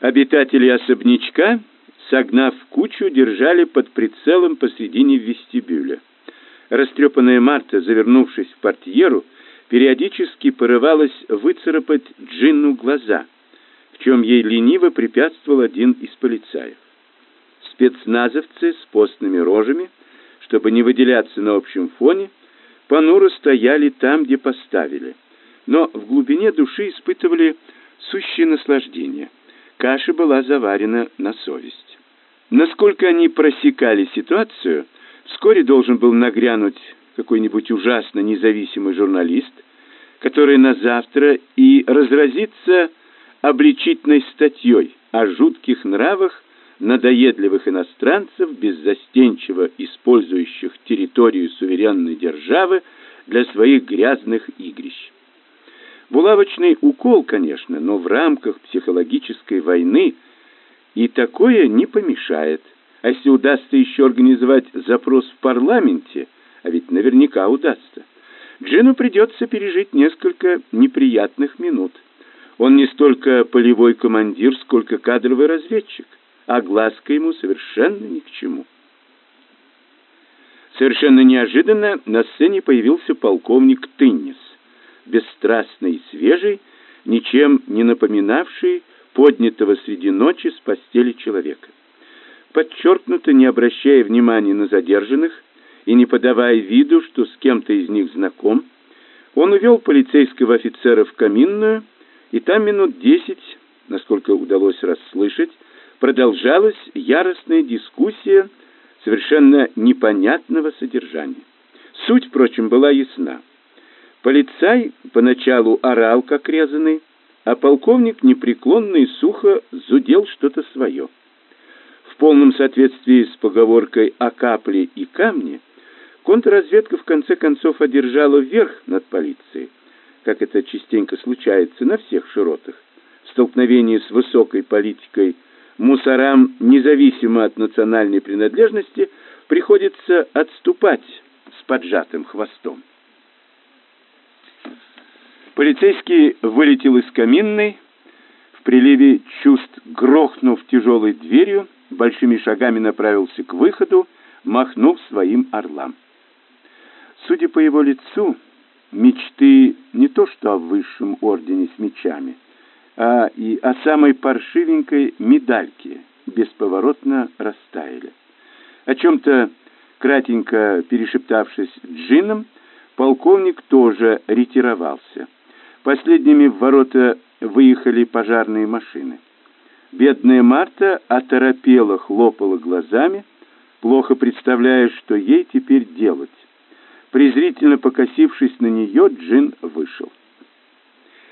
Обитатели особнячка, согнав кучу, держали под прицелом посредине вестибюля. Растрепанная Марта, завернувшись в портьеру, периодически порывалась выцарапать Джинну глаза, в чем ей лениво препятствовал один из полицаев. Спецназовцы с постными рожами, чтобы не выделяться на общем фоне, понуро стояли там, где поставили, но в глубине души испытывали сущее наслаждение. Каша была заварена на совесть. Насколько они просекали ситуацию, вскоре должен был нагрянуть какой-нибудь ужасно независимый журналист, который на завтра и разразится обличительной статьей о жутких нравах надоедливых иностранцев, беззастенчиво использующих территорию суверенной державы для своих грязных игрищ. Булавочный укол, конечно, но в рамках психологической войны и такое не помешает. А если удастся еще организовать запрос в парламенте, а ведь наверняка удастся, Джину придется пережить несколько неприятных минут. Он не столько полевой командир, сколько кадровый разведчик, а глазка ему совершенно ни к чему. Совершенно неожиданно на сцене появился полковник Тыннис, бесстрастный и свежий, ничем не напоминавший поднятого среди ночи с постели человека. Подчеркнуто не обращая внимания на задержанных и не подавая виду, что с кем-то из них знаком, он увел полицейского офицера в каминную, и там минут десять, насколько удалось расслышать, продолжалась яростная дискуссия совершенно непонятного содержания. Суть, впрочем, была ясна. Полицай поначалу орал, как резанный, а полковник непреклонно и сухо зудел что-то свое. В полном соответствии с поговоркой о капле и камне, контрразведка в конце концов одержала верх над полицией, как это частенько случается на всех широтах. В столкновении с высокой политикой мусорам, независимо от национальной принадлежности, приходится отступать с поджатым хвостом. Полицейский вылетел из каминной, в приливе чувств грохнув тяжелой дверью, большими шагами направился к выходу, махнув своим орлам. Судя по его лицу, мечты не то что о высшем ордене с мечами, а и о самой паршивенькой медальке бесповоротно растаяли. О чем-то кратенько перешептавшись Джином, полковник тоже ретировался. Последними в ворота выехали пожарные машины. Бедная Марта оторопела, хлопала глазами, плохо представляя, что ей теперь делать. Презрительно покосившись на нее, Джин вышел.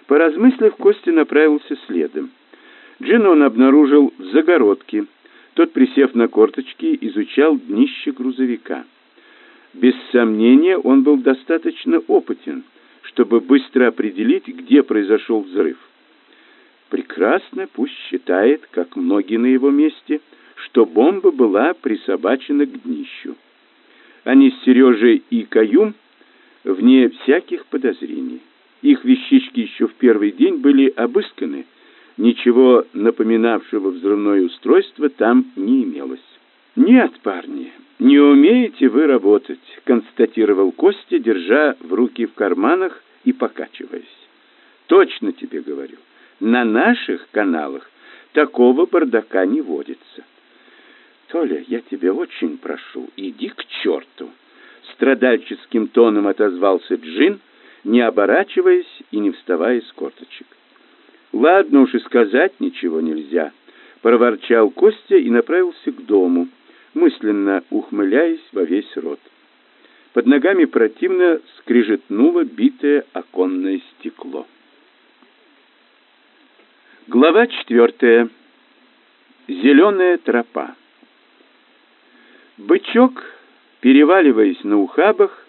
Поразмыслив, Костя направился следом. Джин он обнаружил в загородке. Тот, присев на корточки, изучал днище грузовика. Без сомнения, он был достаточно опытен — чтобы быстро определить, где произошел взрыв. Прекрасно, пусть считает, как многие на его месте, что бомба была присобачена к днищу. Они с Сережей и Каюм вне всяких подозрений. Их вещички еще в первый день были обысканы. Ничего напоминавшего взрывное устройство там не имелось. «Нет, парни, не умеете вы работать», — констатировал Костя, держа в руки в карманах и покачиваясь. «Точно тебе говорю, на наших каналах такого бардака не водится». «Толя, я тебя очень прошу, иди к черту!» Страдальческим тоном отозвался Джин, не оборачиваясь и не вставая с корточек. «Ладно уж и сказать ничего нельзя», — проворчал Костя и направился к дому, мысленно ухмыляясь во весь рот. Под ногами противно скрижетнуло битое оконное стекло. Глава четвертая. Зеленая тропа. Бычок, переваливаясь на ухабах,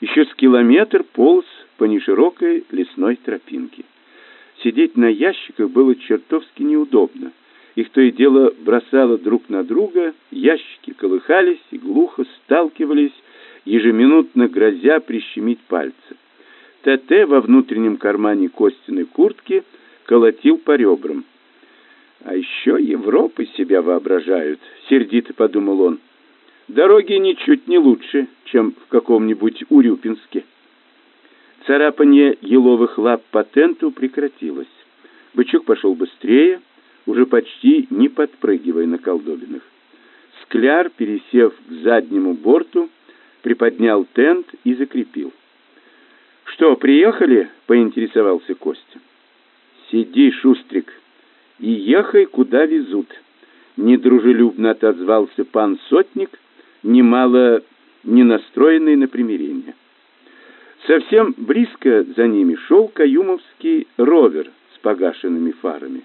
еще с километр полз по неширокой лесной тропинке. Сидеть на ящиках было чертовски неудобно. Их то и дело бросало друг на друга, ящики колыхались и глухо сталкивались, ежеминутно грозя прищемить пальцы. ТТ во внутреннем кармане Костиной куртки колотил по ребрам. А еще Европы себя воображают, сердито подумал он. Дороги ничуть не лучше, чем в каком-нибудь Урюпинске. Царапание еловых лап по тенту прекратилось. Бычок пошел быстрее, уже почти не подпрыгивая на колдобинах. Скляр, пересев к заднему борту, приподнял тент и закрепил. «Что, приехали?» — поинтересовался Костя. «Сиди, Шустрик, и ехай, куда везут», — недружелюбно отозвался пан Сотник, немало не настроенный на примирение. Совсем близко за ними шел каюмовский ровер с погашенными фарами.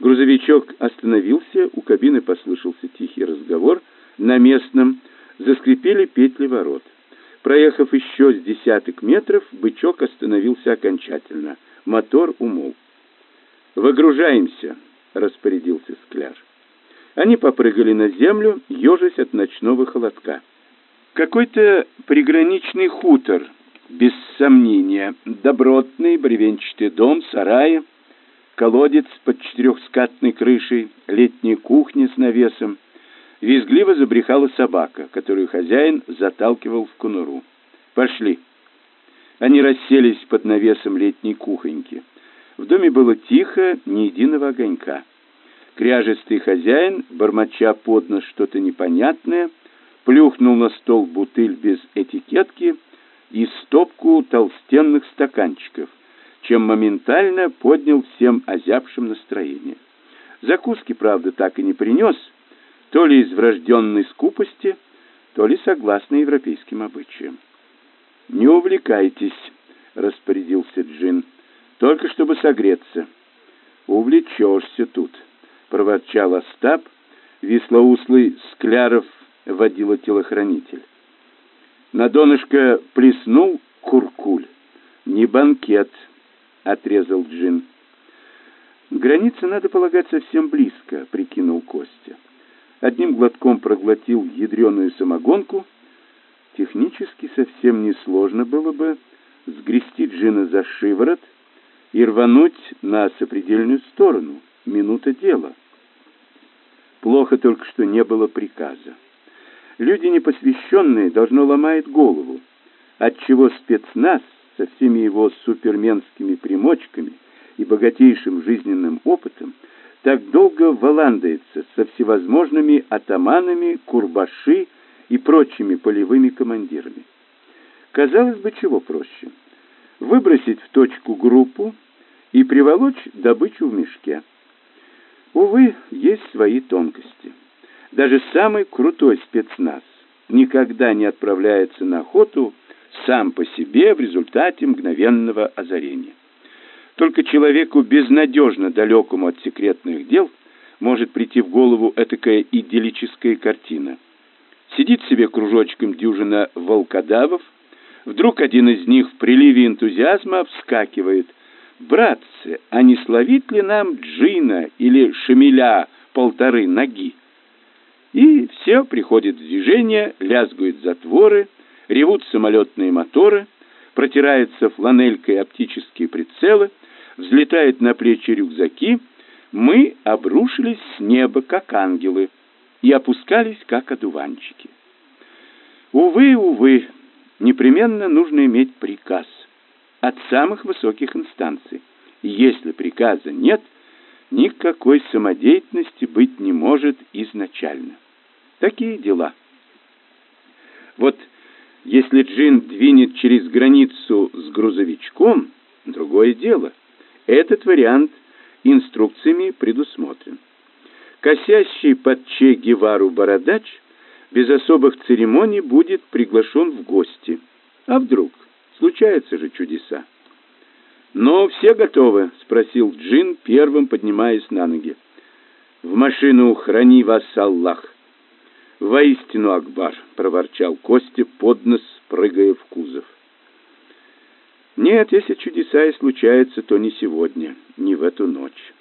Грузовичок остановился, у кабины послышался тихий разговор на местном, заскрипели петли ворот. Проехав еще с десяток метров, бычок остановился окончательно. Мотор умолк. «Выгружаемся», — распорядился Скляр. Они попрыгали на землю, ежась от ночного холодка. Какой-то приграничный хутор, без сомнения, добротный бревенчатый дом, сараи, колодец под четырехскатной крышей, летняя кухня с навесом — Визгливо забрехала собака, которую хозяин заталкивал в конуру. «Пошли». Они расселись под навесом летней кухоньки. В доме было тихо, ни единого огонька. Кряжестый хозяин, бормоча под нос что-то непонятное, плюхнул на стол бутыль без этикетки и стопку толстенных стаканчиков, чем моментально поднял всем озябшим настроение. Закуски, правда, так и не принес, то ли из врожденной скупости, то ли согласно европейским обычаям. «Не увлекайтесь», — распорядился Джин, — «только чтобы согреться». «Увлечешься тут», — проворчал Остап, веслоуслый Скляров водила телохранитель. На донышко плеснул куркуль. «Не банкет», — отрезал Джин. «Граница, надо полагать, совсем близко», — прикинул Костя одним глотком проглотил ядреную самогонку. Технически совсем несложно было бы сгрести джина за шиворот и рвануть на сопредельную сторону. Минута дела. Плохо только, что не было приказа. Люди непосвященные должно ломает голову, отчего спецназ со всеми его суперменскими примочками и богатейшим жизненным опытом так долго валандается со всевозможными атаманами, курбаши и прочими полевыми командирами. Казалось бы, чего проще? Выбросить в точку группу и приволочь добычу в мешке. Увы, есть свои тонкости. Даже самый крутой спецназ никогда не отправляется на охоту сам по себе в результате мгновенного озарения. Только человеку безнадежно далекому от секретных дел может прийти в голову этакая идиллическая картина. Сидит себе кружочком дюжина волкодавов, вдруг один из них в приливе энтузиазма вскакивает. «Братцы, а не словит ли нам джина или шамиля полторы ноги?» И все приходит в движение, лязгают затворы, ревут самолетные моторы, протираются фланелькой оптические прицелы, взлетают на плечи рюкзаки, мы обрушились с неба, как ангелы, и опускались, как одуванчики. Увы, увы, непременно нужно иметь приказ от самых высоких инстанций. И если приказа нет, никакой самодеятельности быть не может изначально. Такие дела. Вот если Джин двинет через границу с грузовичком, другое дело. Этот вариант инструкциями предусмотрен. Косящий под Че Гевару бородач без особых церемоний будет приглашен в гости. А вдруг? Случаются же чудеса. «Но все готовы?» — спросил Джин, первым поднимаясь на ноги. «В машину храни вас Аллах!» «Воистину, Акбар!» — проворчал Костя под нос, прыгая в кузов. Нет, если чудеса и случаются, то не сегодня, не в эту ночь.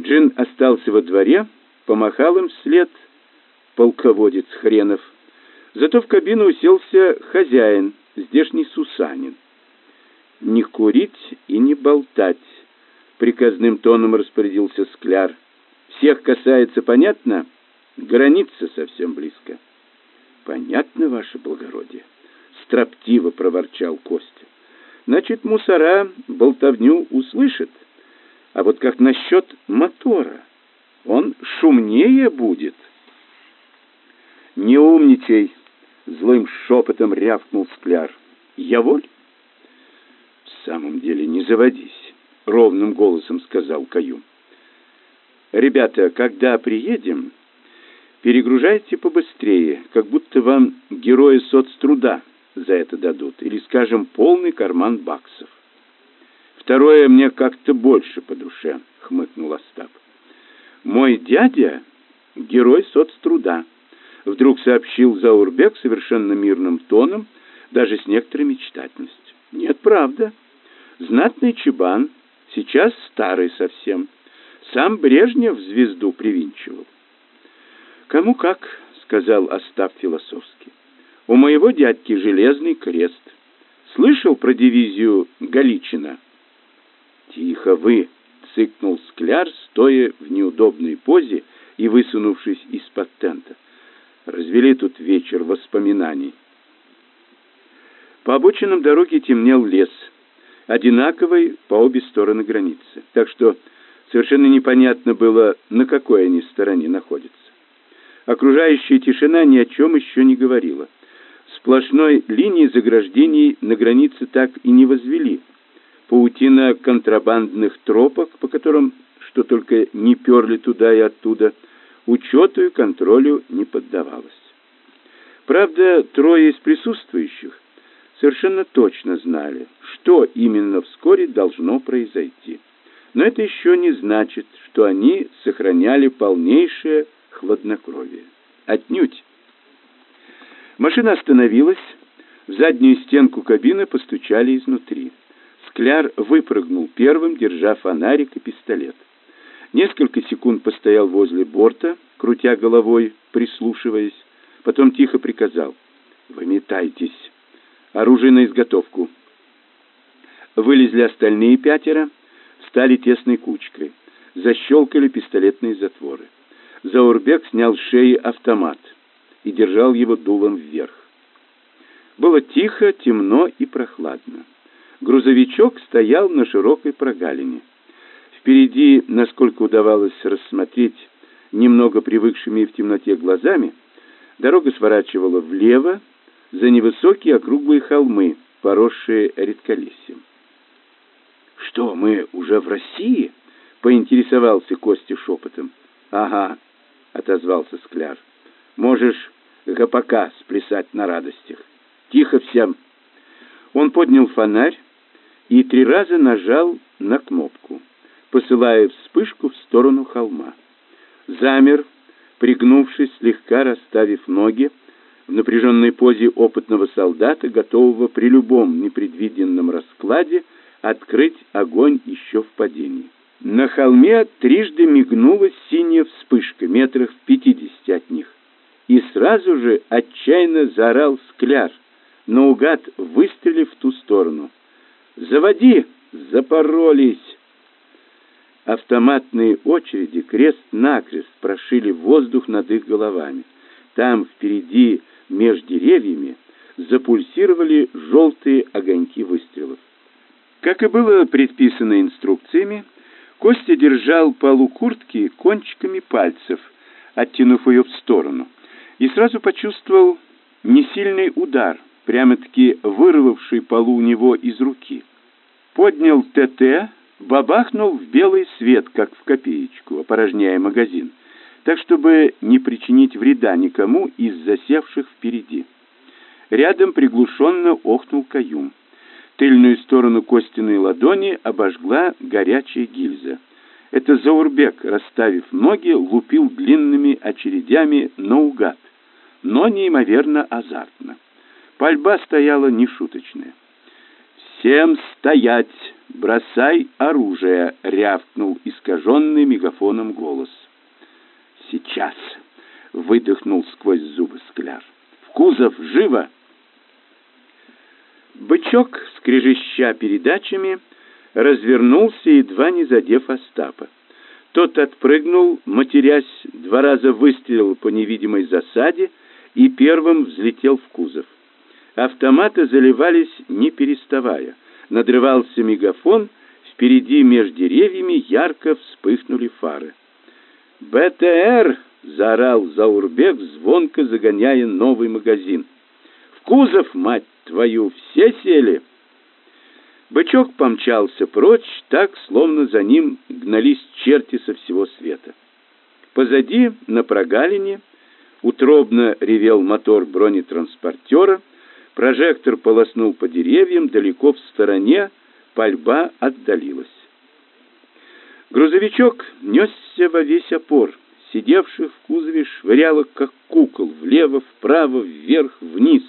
Джин остался во дворе, помахал им вслед полководец хренов. Зато в кабину уселся хозяин, здешний Сусанин. «Не курить и не болтать», — приказным тоном распорядился Скляр. Всех касается, понятно? Граница совсем близко. Понятно, ваше благородие, строптиво проворчал Костя. Значит, мусора болтовню услышит. А вот как насчет мотора? Он шумнее будет. Не умничай, злым шепотом рявкнул Скляр. Я воль? В самом деле не заводись, ровным голосом сказал Каюм. Ребята, когда приедем, перегружайте побыстрее, как будто вам герои соцтруда за это дадут, или, скажем, полный карман баксов. Второе мне как-то больше по душе, хмыкнул Остап. Мой дядя — герой соцтруда, вдруг сообщил Заурбек совершенно мирным тоном, даже с некоторой мечтательностью. Нет, правда. Знатный чебан, сейчас старый совсем. Сам Брежнев звезду привинчивал. «Кому как», — сказал Остап философски. «У моего дядьки железный крест. Слышал про дивизию Галичина?» «Тихо вы!» — цыкнул Скляр, стоя в неудобной позе и высунувшись из-под тента. «Развели тут вечер воспоминаний». По обочинам дороги темнел лес, одинаковый по обе стороны границы, так что Совершенно непонятно было, на какой они стороне находятся. Окружающая тишина ни о чем еще не говорила. Сплошной линии заграждений на границе так и не возвели. Паутина контрабандных тропок, по которым что только не перли туда и оттуда, учету и контролю не поддавалась. Правда, трое из присутствующих совершенно точно знали, что именно вскоре должно произойти. Но это еще не значит, что они сохраняли полнейшее хладнокровие. Отнюдь. Машина остановилась, в заднюю стенку кабины постучали изнутри. Скляр выпрыгнул первым, держа фонарик и пистолет. Несколько секунд постоял возле борта, крутя головой, прислушиваясь, потом тихо приказал «Выметайтесь! Оружие на изготовку!» Вылезли остальные пятеро, стали тесной кучкой. Защелкали пистолетные затворы. Заурбек снял с шеи автомат и держал его дулом вверх. Было тихо, темно и прохладно. Грузовичок стоял на широкой прогалине. Впереди, насколько удавалось рассмотреть немного привыкшими в темноте глазами, дорога сворачивала влево за невысокие округлые холмы, поросшие редколесьем. «Что, мы уже в России?» — поинтересовался Костя шепотом. «Ага», — отозвался Скляр. «Можешь ГПК сплясать на радостях. Тихо всем!» Он поднял фонарь и три раза нажал на кнопку, посылая вспышку в сторону холма. Замер, пригнувшись, слегка расставив ноги, в напряженной позе опытного солдата, готового при любом непредвиденном раскладе открыть огонь еще в падении. На холме трижды мигнула синяя вспышка, метрах в пятидесяти от них. И сразу же отчаянно заорал скляр, наугад выстрелив в ту сторону. «Заводи!» «Запоролись!» Автоматные очереди крест-накрест прошили воздух над их головами. Там, впереди, между деревьями, запульсировали желтые огоньки выстрелов. Как и было предписано инструкциями, Костя держал полу куртки кончиками пальцев, оттянув ее в сторону, и сразу почувствовал несильный удар, прямо-таки вырвавший полу у него из руки. Поднял ТТ, бабахнул в белый свет, как в копеечку, опорожняя магазин, так, чтобы не причинить вреда никому из засевших впереди. Рядом приглушенно охнул каюм. Тыльную сторону Костиной ладони обожгла горячая гильза. Это Заурбек, расставив ноги, лупил длинными очередями наугад, но неимоверно азартно. Пальба стояла нешуточная. «Всем стоять! Бросай оружие!» — рявкнул искаженный мегафоном голос. «Сейчас!» — выдохнул сквозь зубы скляр. «В кузов! Живо!» Бычок, скрежеща передачами, развернулся, едва не задев Остапа. Тот отпрыгнул, матерясь, два раза выстрелил по невидимой засаде и первым взлетел в кузов. Автоматы заливались не переставая. Надрывался мегафон, впереди между деревьями ярко вспыхнули фары. «БТР!» — заорал Заурбек, звонко загоняя новый магазин. «В кузов, мать твою, все сели!» Бычок помчался прочь, так, словно за ним гнались черти со всего света. Позади, на прогалине, утробно ревел мотор бронетранспортера, прожектор полоснул по деревьям, далеко в стороне пальба отдалилась. Грузовичок несся во весь опор, сидевших в кузове швыряло, как кукол, влево, вправо, вверх, вниз.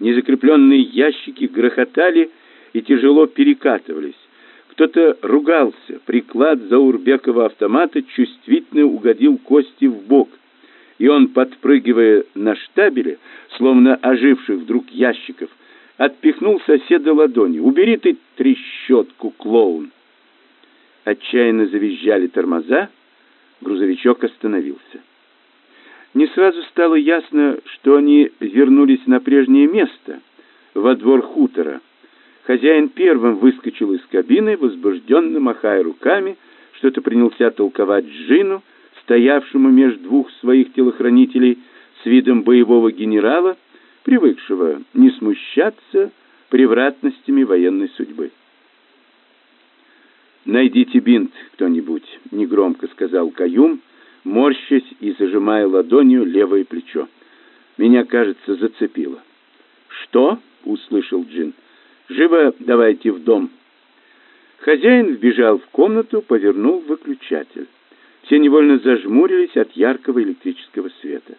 Незакрепленные ящики грохотали и тяжело перекатывались. Кто-то ругался, приклад Заурбекова автомата чувствительно угодил Кости в бок, и он, подпрыгивая на штабеле, словно оживших вдруг ящиков, отпихнул соседа ладони. «Убери ты трещотку, клоун!» Отчаянно завизжали тормоза, грузовичок остановился. Не сразу стало ясно, что они вернулись на прежнее место, во двор хутора, Хозяин первым выскочил из кабины, возбужденно махая руками, что-то принялся толковать Джину, стоявшему между двух своих телохранителей с видом боевого генерала, привыкшего не смущаться превратностями военной судьбы. «Найдите бинт кто-нибудь», — негромко сказал Каюм, морщась и зажимая ладонью левое плечо. «Меня, кажется, зацепило». «Что?» — услышал Джин. Живо давайте в дом. Хозяин вбежал в комнату, повернул выключатель. Все невольно зажмурились от яркого электрического света.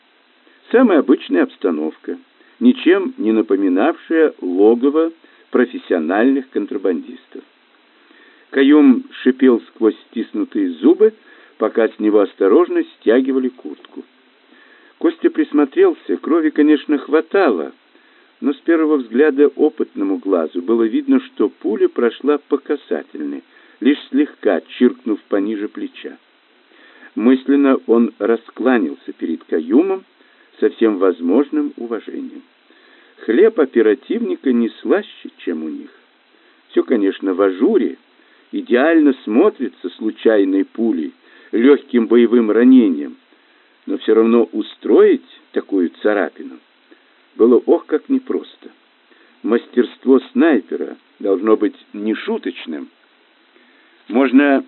Самая обычная обстановка, ничем не напоминавшая логово профессиональных контрабандистов. Каюм шипел сквозь стиснутые зубы, пока с него осторожно стягивали куртку. Костя присмотрелся, крови, конечно, хватало, но с первого взгляда опытному глазу было видно, что пуля прошла по касательной, лишь слегка чиркнув пониже плеча. Мысленно он раскланялся перед Каюмом со всем возможным уважением. Хлеб оперативника не слаще, чем у них. Все, конечно, в ажуре, идеально смотрится случайной пулей, легким боевым ранением, но все равно устроить такую царапину было ох как непросто. Мастерство снайпера должно быть нешуточным. Можно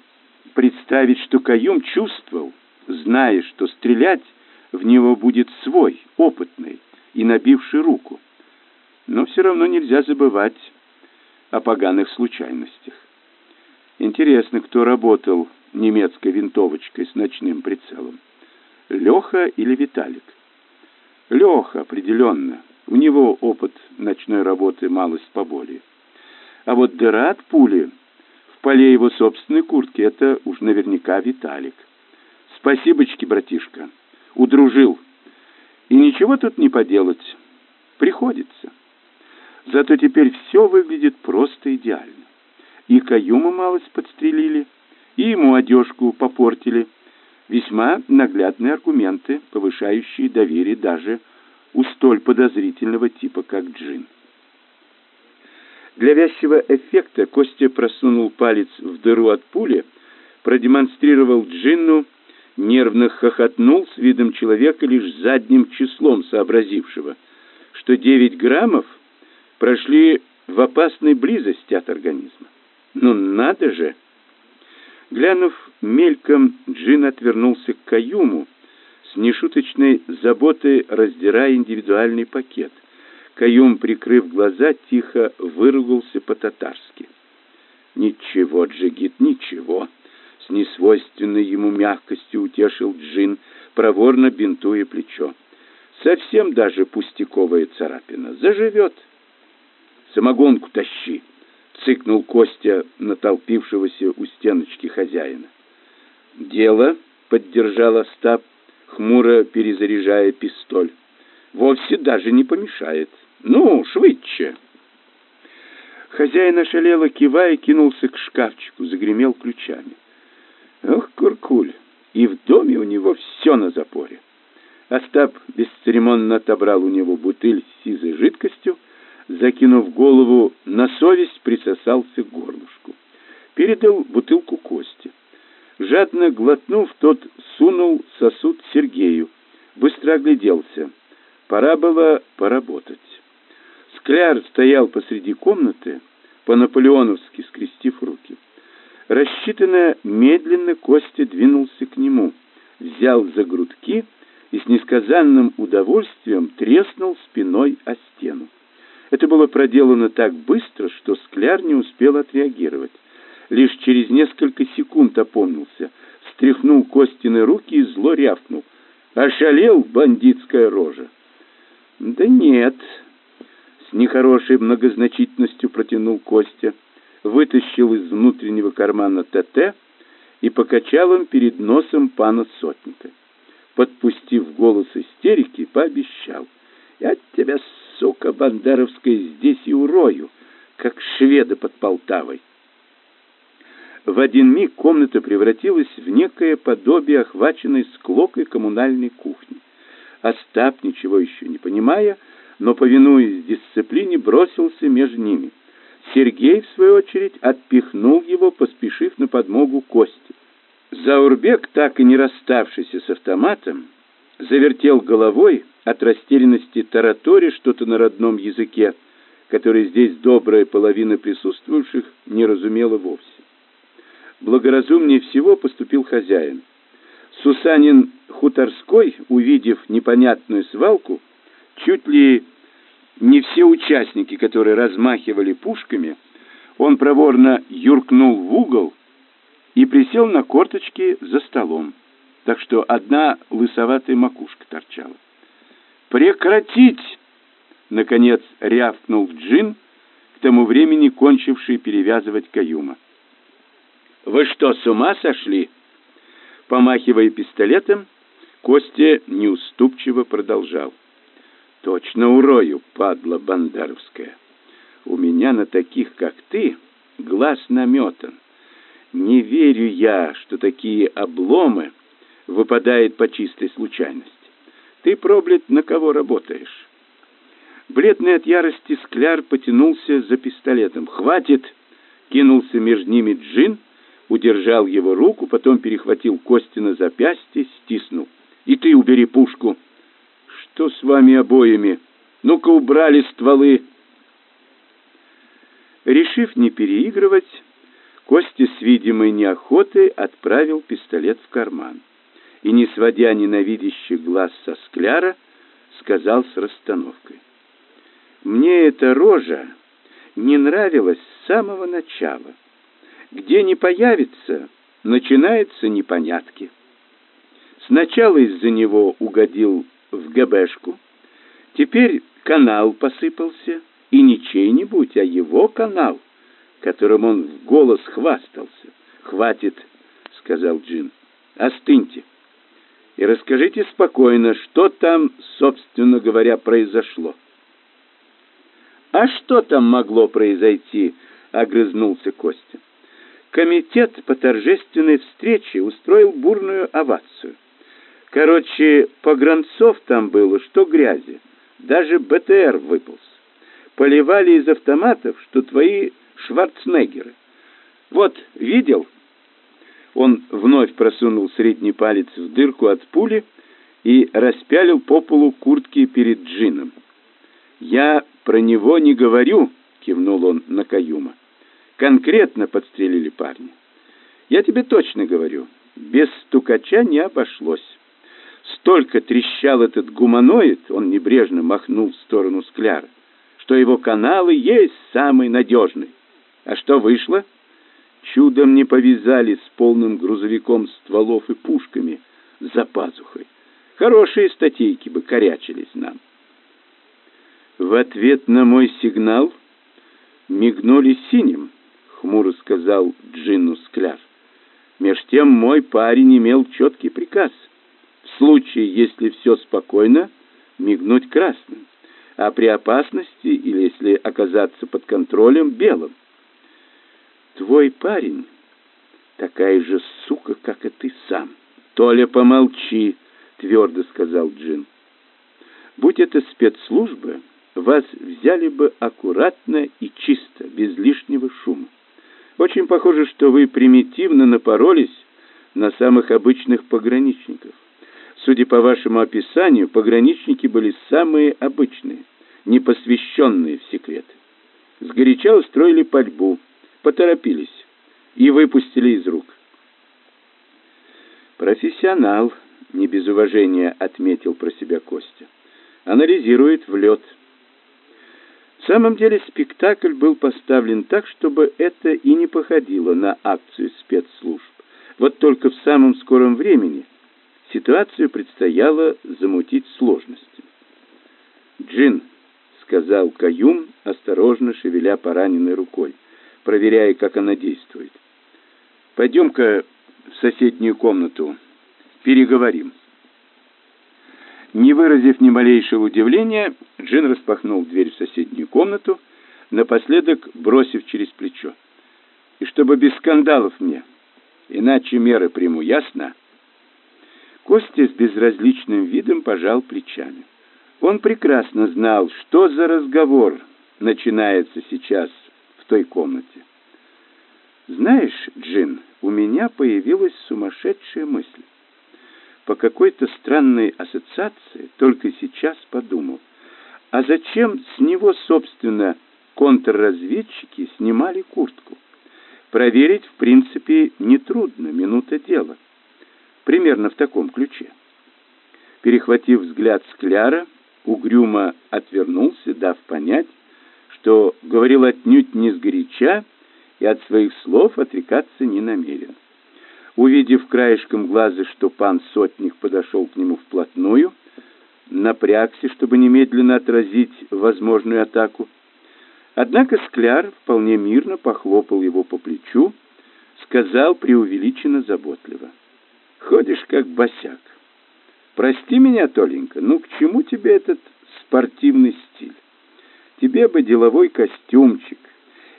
представить, что Каюм чувствовал, зная, что стрелять в него будет свой, опытный и набивший руку. Но все равно нельзя забывать о поганых случайностях. Интересно, кто работал немецкой винтовочкой с ночным прицелом? Леха или Виталик? Леха, определенно. У него опыт ночной работы малость поболее. А вот дыра от пули в поле его собственной куртки — это уж наверняка Виталик. Спасибочки, братишка. Удружил. И ничего тут не поделать. Приходится. Зато теперь все выглядит просто идеально. И Каюма малость подстрелили, и ему одежку попортили — Весьма наглядные аргументы, повышающие доверие даже у столь подозрительного типа, как Джин. Для вязчего эффекта Костя просунул палец в дыру от пули, продемонстрировал Джинну, нервно хохотнул с видом человека лишь задним числом сообразившего, что 9 граммов прошли в опасной близости от организма. Ну надо же! Глянув мельком, Джин отвернулся к Каюму, с нешуточной заботой раздирая индивидуальный пакет. Каюм, прикрыв глаза, тихо выругался по-татарски. «Ничего, Джигит, ничего!» С несвойственной ему мягкостью утешил Джин, проворно бинтуя плечо. «Совсем даже пустяковая царапина. Заживет!» «Самогонку тащи!» Цыкнул Костя на толпившегося у стеночки хозяина. «Дело», — поддержал Остап, хмуро перезаряжая пистоль, — «вовсе даже не помешает. Ну, швыдче». Хозяин ошалело, кивая, кинулся к шкафчику, загремел ключами. Ох, Куркуль, и в доме у него все на запоре. Остап бесцеремонно отобрал у него бутыль с сизой жидкостью, закинув голову на совесть, присосался к горлышку. Передал бутылку Косте. Жадно глотнув, тот сунул сосуд Сергею. Быстро огляделся. Пора было поработать. Скляр стоял посреди комнаты, по-наполеоновски скрестив руки. Рассчитанно медленно Костя двинулся к нему, взял за грудки и с несказанным удовольствием треснул спиной о стену. Это было проделано так быстро, что Скляр не успел отреагировать. Лишь через несколько секунд опомнился, стряхнул Костины руки и зло рявкнул. «Ошалел, бандитская рожа!» «Да нет!» С нехорошей многозначительностью протянул Костя, вытащил из внутреннего кармана ТТ и покачал им перед носом пана Сотника. Подпустив голос истерики, пообещал. «Я тебя, сука бандеровская, здесь и урою, как шведа под Полтавой. В один миг комната превратилась в некое подобие охваченной склокой коммунальной кухни. Остап, ничего еще не понимая, но, повинуясь дисциплине, бросился между ними. Сергей, в свою очередь, отпихнул его, поспешив на подмогу Кости. Заурбек, так и не расставшийся с автоматом, завертел головой, от растерянности тараторе что-то на родном языке, который здесь добрая половина присутствующих не разумела вовсе. Благоразумнее всего поступил хозяин. Сусанин Хуторской, увидев непонятную свалку, чуть ли не все участники, которые размахивали пушками, он проворно юркнул в угол и присел на корточки за столом, так что одна лысоватая макушка торчала. «Прекратить!» — наконец рявкнул Джин, к тому времени кончивший перевязывать каюма. «Вы что, с ума сошли?» Помахивая пистолетом, Костя неуступчиво продолжал. «Точно урою, падла бандаровская. У меня на таких, как ты, глаз наметан. Не верю я, что такие обломы выпадают по чистой случайности. Ты, проблет, на кого работаешь? Бледный от ярости скляр потянулся за пистолетом. «Хватит!» — кинулся между ними Джин, удержал его руку, потом перехватил кости на запястье, стиснул. «И ты убери пушку!» «Что с вами обоими? Ну-ка убрали стволы!» Решив не переигрывать, Костя с видимой неохотой отправил пистолет в карман и, не сводя ненавидящих глаз со скляра, сказал с расстановкой. «Мне эта рожа не нравилась с самого начала. Где не появится, начинаются непонятки. Сначала из-за него угодил в ГБшку, теперь канал посыпался, и не чей-нибудь, а его канал, которым он в голос хвастался. «Хватит», — сказал Джин, — «остыньте» и расскажите спокойно, что там, собственно говоря, произошло. А что там могло произойти? огрызнулся Костя. Комитет по торжественной встрече устроил бурную овацию. Короче, погранцов там было, что грязи. Даже БТР выполз. Поливали из автоматов, что твои шварценеггеры. Вот, видел? Он вновь просунул средний палец в дырку от пули и распялил по полу куртки перед Джином. «Я про него не говорю», — кивнул он на Каюма. «Конкретно подстрелили парня. Я тебе точно говорю, без стукача не обошлось. Столько трещал этот гуманоид, он небрежно махнул в сторону скляра, что его каналы есть самый надежный. А что вышло?» Чудом не повязали с полным грузовиком стволов и пушками за пазухой. Хорошие статейки бы корячились нам. В ответ на мой сигнал мигнули синим, хмуро сказал Джинну Скляр. Меж тем мой парень имел четкий приказ. В случае, если все спокойно, мигнуть красным, а при опасности или если оказаться под контролем белым. Твой парень такая же сука, как и ты сам. Толя, помолчи, твердо сказал Джин. Будь это спецслужбы, вас взяли бы аккуратно и чисто, без лишнего шума. Очень похоже, что вы примитивно напоролись на самых обычных пограничников. Судя по вашему описанию, пограничники были самые обычные, не посвященные в секреты. Сгоряча устроили пальбу, поторопились и выпустили из рук. Профессионал, не без уважения отметил про себя Костя. Анализирует в лед. В самом деле спектакль был поставлен так, чтобы это и не походило на акцию спецслужб. Вот только в самом скором времени ситуацию предстояло замутить сложности. «Джин», — сказал Каюм, осторожно шевеля пораненной рукой, проверяя, как она действует. «Пойдем-ка в соседнюю комнату, переговорим». Не выразив ни малейшего удивления, Джин распахнул дверь в соседнюю комнату, напоследок бросив через плечо. «И чтобы без скандалов мне, иначе меры приму, ясно?» Костя с безразличным видом пожал плечами. Он прекрасно знал, что за разговор начинается сейчас той комнате. «Знаешь, Джин, у меня появилась сумасшедшая мысль по какой-то странной ассоциации только сейчас подумал, а зачем с него, собственно, контрразведчики снимали куртку? Проверить, в принципе, нетрудно, минута дела. Примерно в таком ключе. Перехватив взгляд Скляра, угрюмо отвернулся, дав понять, что говорил отнюдь не сгоряча и от своих слов отрекаться не намерен. Увидев краешком глаза, что пан Сотник подошел к нему вплотную, напрягся, чтобы немедленно отразить возможную атаку. Однако Скляр вполне мирно похлопал его по плечу, сказал преувеличенно заботливо. «Ходишь как босяк. Прости меня, Толенька, ну к чему тебе этот спортивный стиль? Тебе бы деловой костюмчик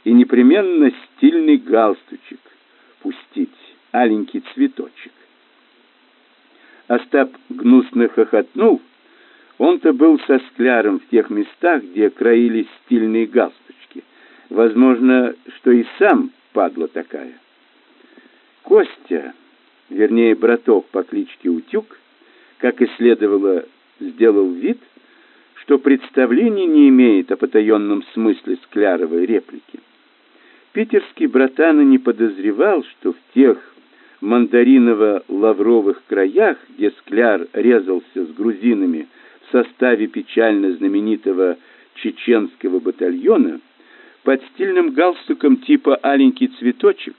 и непременно стильный галстучек пустить» аленький цветочек. Остап гнусно хохотнул. Он-то был со скляром в тех местах, где краились стильные галстучки. Возможно, что и сам падла такая. Костя, вернее, браток по кличке Утюг, как и следовало, сделал вид, что представления не имеет о потаенном смысле скляровой реплики. Питерский братан и не подозревал, что в тех мандариново-лавровых краях, где Скляр резался с грузинами в составе печально знаменитого чеченского батальона, под стильным галстуком типа «аленький цветочек»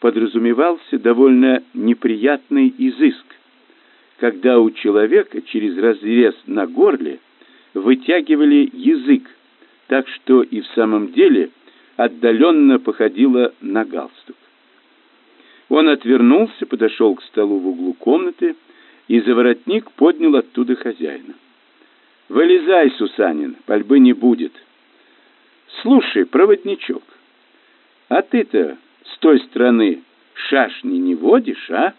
подразумевался довольно неприятный изыск, когда у человека через разрез на горле вытягивали язык, так что и в самом деле отдаленно походило на галстук. Он отвернулся, подошел к столу в углу комнаты и за воротник поднял оттуда хозяина. «Вылезай, Сусанин, пальбы не будет». «Слушай, проводничок, а ты-то с той стороны шашни не водишь, а?»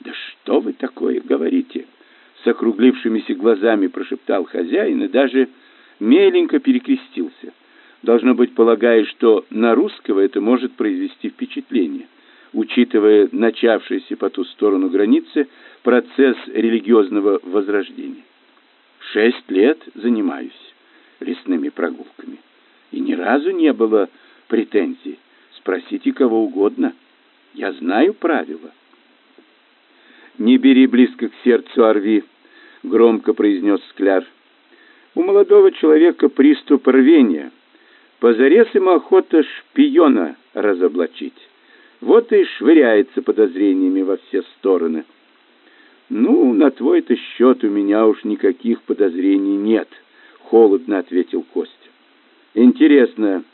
«Да что вы такое говорите?» С округлившимися глазами прошептал хозяин и даже меленько перекрестился. Должно быть, полагая, что на русского это может произвести впечатление учитывая начавшийся по ту сторону границы процесс религиозного возрождения. Шесть лет занимаюсь лесными прогулками, и ни разу не было претензий. Спросите кого угодно. Я знаю правила. «Не бери близко к сердцу, Орви», — громко произнес Скляр. «У молодого человека приступ рвения. Позарез ему охота шпиона разоблачить». Вот и швыряется подозрениями во все стороны. Ну, на твой-то счет у меня уж никаких подозрений нет, холодно ответил Костя. Интересно,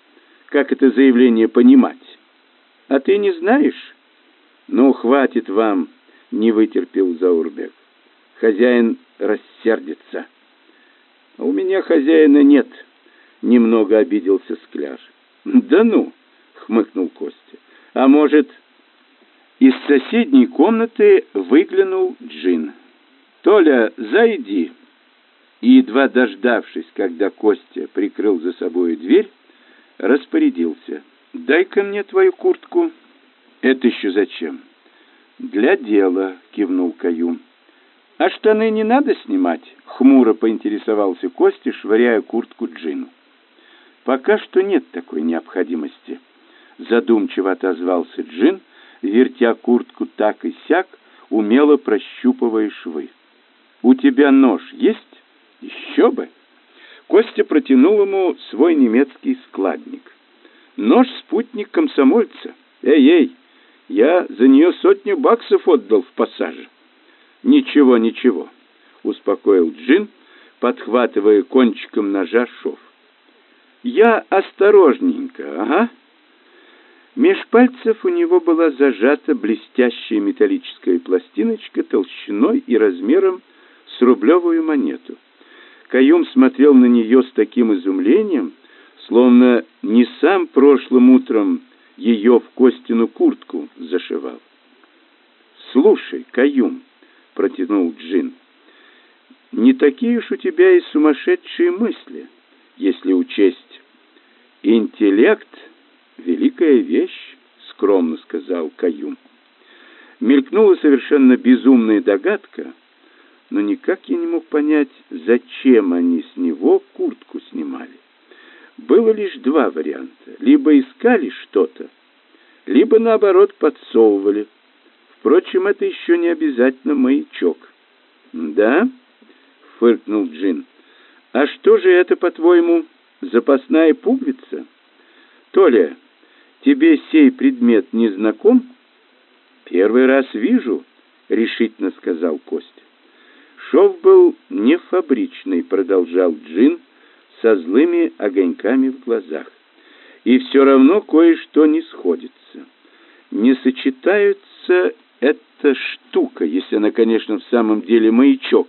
как это заявление понимать? А ты не знаешь? Ну, хватит вам, не вытерпел Заурбек. Хозяин рассердится. А у меня хозяина нет, немного обиделся Скляр. Да ну, хмыкнул Костя. А может, Из соседней комнаты выглянул Джин. «Толя, зайди!» И, едва дождавшись, когда Костя прикрыл за собой дверь, распорядился. «Дай-ка мне твою куртку». «Это еще зачем?» «Для дела», — кивнул Каюм. «А штаны не надо снимать?» — хмуро поинтересовался Костя, швыряя куртку Джину. «Пока что нет такой необходимости», — задумчиво отозвался Джин, вертя куртку так и сяк, умело прощупывая швы. «У тебя нож есть?» «Еще бы!» Костя протянул ему свой немецкий складник. «Нож спутник комсомольца. Эй-эй, я за нее сотню баксов отдал в пассаже». «Ничего, ничего», — успокоил Джин, подхватывая кончиком ножа шов. «Я осторожненько, ага». Меж пальцев у него была зажата блестящая металлическая пластиночка толщиной и размером с рублевую монету. Каюм смотрел на нее с таким изумлением, словно не сам прошлым утром ее в Костину куртку зашивал. «Слушай, Каюм», — протянул Джин, — «не такие уж у тебя и сумасшедшие мысли, если учесть. Интеллект — великая вещь», — скромно сказал Каюм. Мелькнула совершенно безумная догадка — но никак я не мог понять, зачем они с него куртку снимали. Было лишь два варианта. Либо искали что-то, либо, наоборот, подсовывали. Впрочем, это еще не обязательно маячок. «Да?» — фыркнул Джин. «А что же это, по-твоему, запасная пуговица?» «Толя, тебе сей предмет не знаком?» «Первый раз вижу», — решительно сказал Костя. Шов был не фабричный, продолжал Джин со злыми огоньками в глазах. И все равно кое-что не сходится. Не сочетаются эта штука, если она, конечно, в самом деле маячок,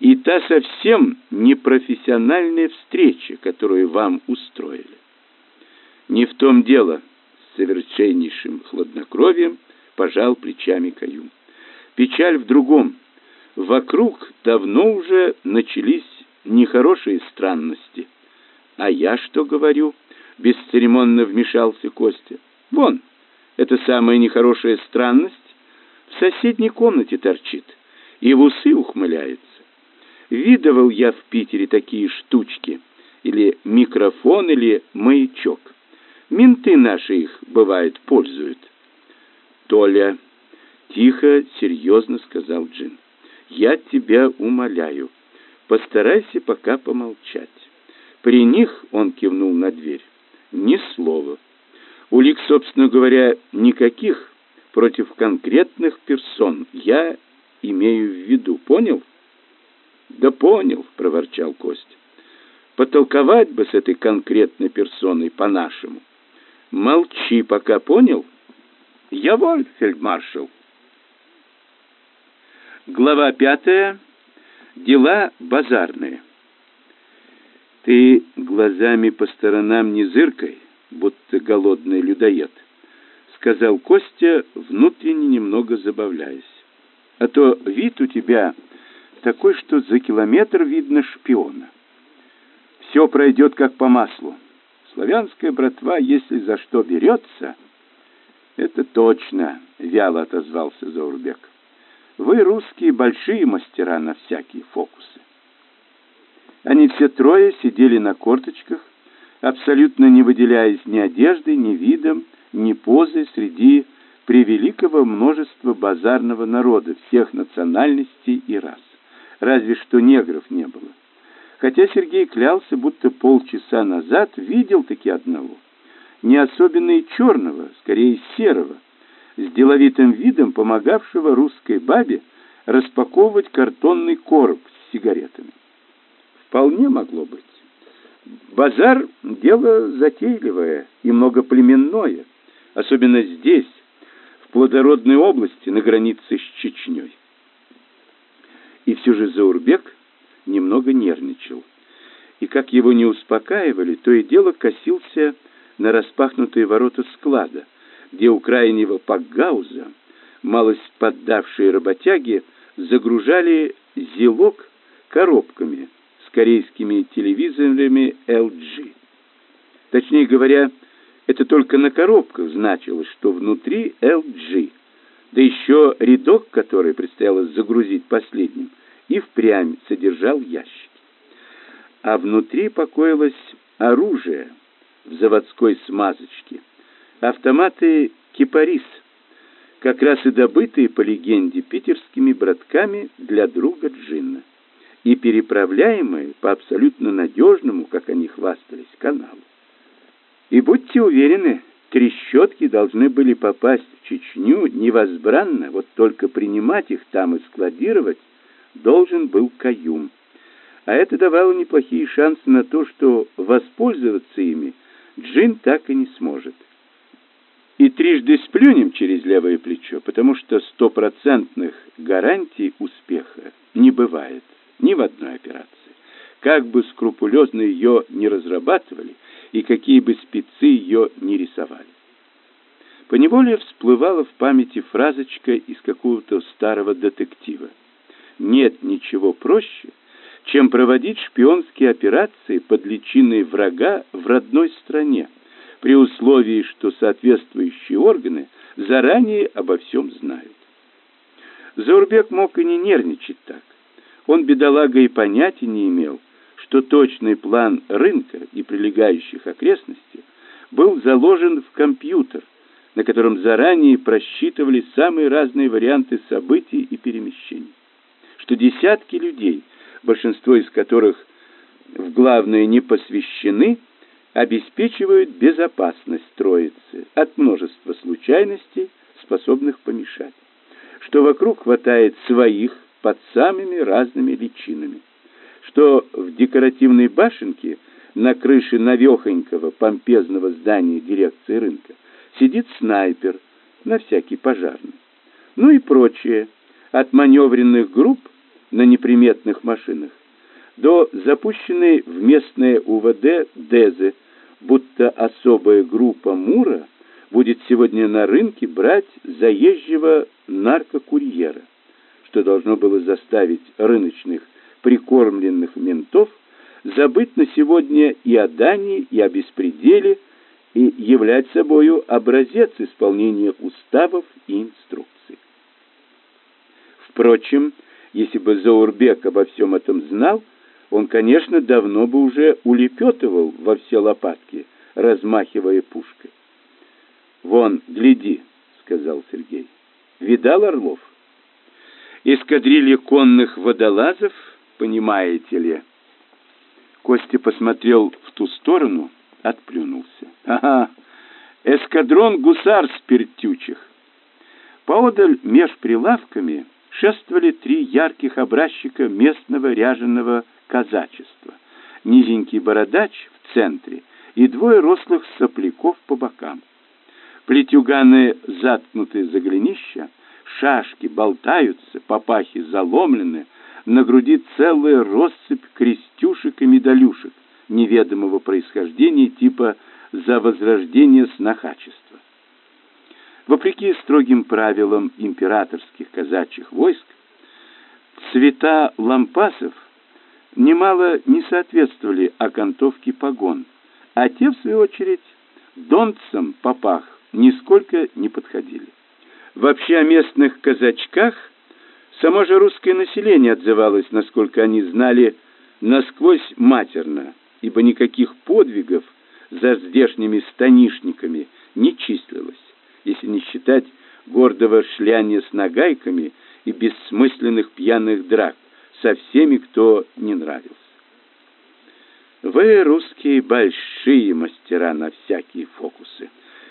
и та совсем непрофессиональная встреча, которую вам устроили. Не в том дело, с совершеннейшим хладнокровием пожал плечами Каюм. Печаль в другом — Вокруг давно уже начались нехорошие странности. А я что говорю? Бесцеремонно вмешался Костя. Вон, эта самая нехорошая странность в соседней комнате торчит и в усы ухмыляется. Видывал я в Питере такие штучки, или микрофон, или маячок. Менты наши их, бывает, пользуют. Толя, тихо, серьезно сказал Джин я тебя умоляю, постарайся пока помолчать. При них, он кивнул на дверь, ни слова. Улик, собственно говоря, никаких против конкретных персон. Я имею в виду, понял? Да понял, проворчал Костя. Потолковать бы с этой конкретной персоной по-нашему. Молчи пока, понял? Я воль, фельдмаршал. Глава пятая. Дела базарные. Ты глазами по сторонам не зыркай, будто голодный людоед, сказал Костя, внутренне немного забавляясь. А то вид у тебя такой, что за километр видно шпиона. Все пройдет как по маслу. Славянская братва, если за что берется, это точно, вяло отозвался Заурбек. Вы, русские, большие мастера на всякие фокусы. Они все трое сидели на корточках, абсолютно не выделяясь ни одеждой, ни видом, ни позой среди превеликого множества базарного народа всех национальностей и рас. Разве что негров не было. Хотя Сергей клялся, будто полчаса назад видел таки одного. Не особенно и черного, скорее серого – с деловитым видом помогавшего русской бабе распаковывать картонный короб с сигаретами. Вполне могло быть. Базар — дело затейливое и многоплеменное, особенно здесь, в плодородной области на границе с Чечней. И все же Заурбек немного нервничал. И как его не успокаивали, то и дело косился на распахнутые ворота склада — где у крайнего пакгауза малость поддавшие работяги, загружали зелок коробками с корейскими телевизорами LG. Точнее говоря, это только на коробках значилось, что внутри LG, да еще рядок, который предстояло загрузить последним, и впрямь содержал ящики. А внутри покоилось оружие в заводской смазочке, автоматы «Кипарис», как раз и добытые, по легенде, питерскими братками для друга Джинна, и переправляемые по абсолютно надежному, как они хвастались, каналу. И будьте уверены, трещотки должны были попасть в Чечню невозбранно, вот только принимать их там и складировать должен был Каюм. А это давало неплохие шансы на то, что воспользоваться ими Джин так и не сможет. И трижды сплюнем через левое плечо, потому что стопроцентных гарантий успеха не бывает ни в одной операции. Как бы скрупулезно ее не разрабатывали и какие бы спецы ее не рисовали. Поневоле всплывала в памяти фразочка из какого-то старого детектива. Нет ничего проще, чем проводить шпионские операции под личиной врага в родной стране, при условии, что соответствующие органы заранее обо всем знают. Заурбек мог и не нервничать так. Он, бедолага, и понятия не имел, что точный план рынка и прилегающих окрестностей был заложен в компьютер, на котором заранее просчитывали самые разные варианты событий и перемещений. Что десятки людей, большинство из которых в главное не посвящены, обеспечивают безопасность троицы от множества случайностей, способных помешать. Что вокруг хватает своих, под самыми разными личинами, что в декоративной башенке на крыше навехонького помпезного здания дирекции рынка сидит снайпер на всякий пожарный. Ну и прочее, от маневренных групп на неприметных машинах до запущенной в местное УВД ДЭЗы, будто особая группа Мура будет сегодня на рынке брать заезжего наркокурьера что должно было заставить рыночных прикормленных ментов забыть на сегодня и о Дании, и о беспределе, и являть собою образец исполнения уставов и инструкций. Впрочем, если бы Заурбек обо всем этом знал, он, конечно, давно бы уже улепетывал во все лопатки, размахивая пушкой. «Вон, гляди», — сказал Сергей. «Видал Орлов?» эскадрилья конных водолазов, понимаете ли. Костя посмотрел в ту сторону, отплюнулся. Ага, эскадрон гусар спиртючих. Поодаль меж прилавками шествовали три ярких образчика местного ряженого казачества. Низенький бородач в центре и двое рослых сопляков по бокам. Плетюганы, заткнутые за голенища, шашки болтаются, папахи заломлены, на груди целая россыпь крестюшек и медалюшек неведомого происхождения типа «за возрождение снохачества». Вопреки строгим правилам императорских казачьих войск, цвета лампасов немало не соответствовали окантовке погон, а те, в свою очередь, донцам попах нисколько не подходили. Вообще о местных казачках само же русское население отзывалось, насколько они знали, насквозь матерно, ибо никаких подвигов за здешними станишниками не числилось, если не считать гордого шляния с нагайками и бессмысленных пьяных драк со всеми, кто не нравился. Вы, русские, большие мастера на всякие фокусы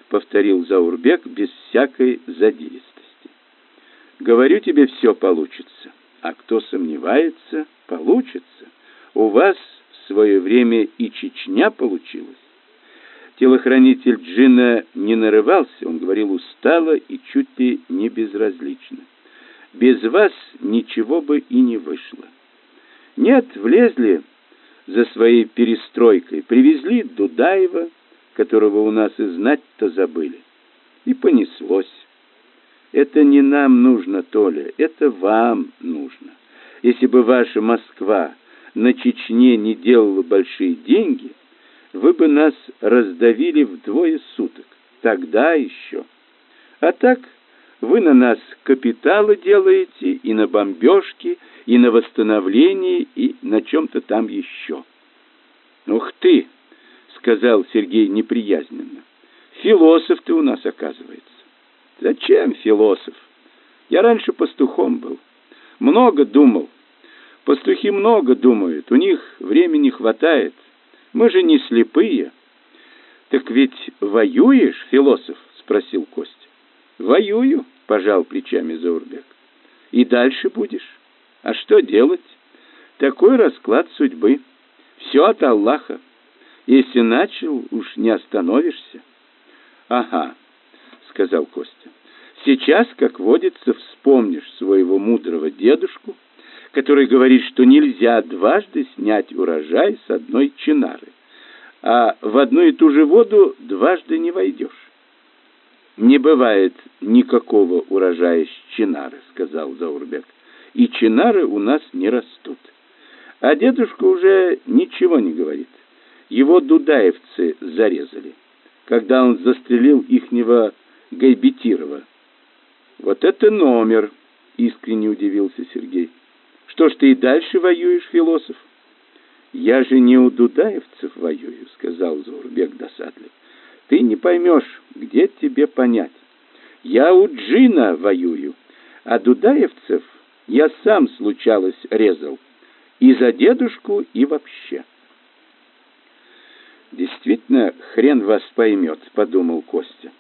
повторил Заурбек без всякой задиристости. Говорю тебе, все получится. А кто сомневается, получится. У вас в свое время и Чечня получилась. Телохранитель Джина не нарывался, он говорил устало и чуть ли не безразлично. Без вас ничего бы и не вышло. Нет, влезли за своей перестройкой, привезли Дудаева, которого у нас и знать-то забыли. И понеслось. Это не нам нужно, Толя, это вам нужно. Если бы ваша Москва на Чечне не делала большие деньги, вы бы нас раздавили вдвое суток. Тогда еще. А так вы на нас капиталы делаете и на бомбежки, и на восстановление, и на чем-то там еще. «Ух ты!» — сказал Сергей неприязненно. «Философ ты у нас, оказывается». «Зачем философ? Я раньше пастухом был. Много думал. Пастухи много думают, у них времени хватает. Мы же не слепые». «Так ведь воюешь, философ?» — спросил Костя. «Воюю», — пожал плечами Заурбек. «И дальше будешь. А что делать? Такой расклад судьбы». Все от Аллаха. Если начал, уж не остановишься. Ага, сказал Костя. Сейчас, как водится, вспомнишь своего мудрого дедушку, который говорит, что нельзя дважды снять урожай с одной чинары, а в одну и ту же воду дважды не войдешь. Не бывает никакого урожая с чинары, сказал Заурбек. И чинары у нас не растут. А дедушка уже ничего не говорит. Его дудаевцы зарезали, когда он застрелил ихнего Гайбетирова. Вот это номер, искренне удивился Сергей. Что ж ты и дальше воюешь, философ? Я же не у дудаевцев воюю, сказал Заурбек досадливо. Ты не поймешь, где тебе понять. Я у Джина воюю, а дудаевцев я сам случалось резал и за дедушку, и вообще. Действительно, хрен вас поймет, подумал Костя.